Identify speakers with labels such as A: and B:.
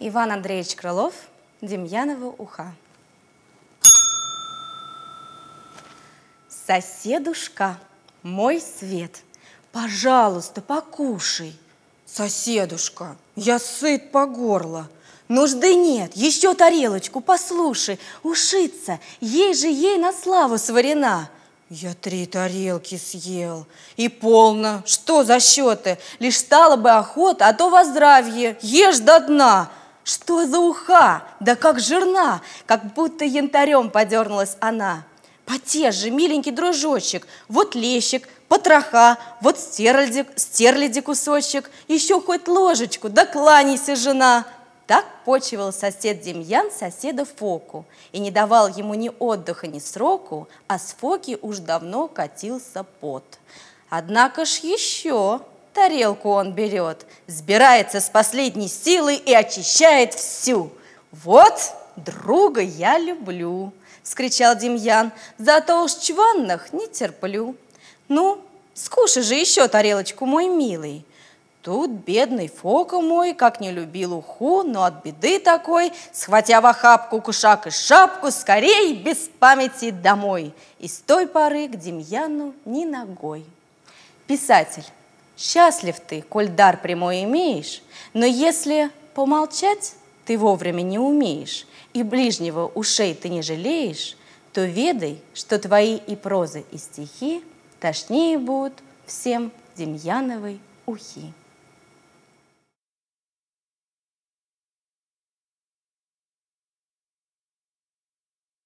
A: Иван Андреевич Крылов, Демьянова уха. Соседушка, мой свет, пожалуйста, покушай.
B: Соседушка, я сыт по горло.
A: Нужды нет, еще тарелочку, послушай, ушиться, ей же ей на славу сварена.
B: Я три тарелки съел. И полно. Что за счеты?
A: Лишь стало бы охота, а то во здравие. Ешь до дна. Что за уха? Да как жирна, как будто янтарем подернулась она. Потешь же, миленький дружочек, вот лещик, потроха, вот стерлядик, стерляди кусочек, еще хоть ложечку, да кланяйся, жена. Так почивал сосед Демьян соседа Фоку и не давал ему ни отдыха, ни сроку, а с Фоки уж давно катился пот. Однако ж еще тарелку он берет, сбирается с последней силой и очищает всю. Вот друга я люблю, скричал Демьян, зато уж чванных не терплю. Ну, скушай же еще тарелочку, мой милый. Тут бедный Фока мой, как не любил уху, но от беды такой, схватя в охапку кушак и шапку, скорей без памяти домой. И с той поры к Демьяну ни ногой. Писатель, счастлив ты, коль дар прямой имеешь, но если помолчать ты вовремя не умеешь, и ближнего ушей ты не жалеешь, то ведай, что твои и прозы, и стихи тошнее будут всем Демьяновой ухи.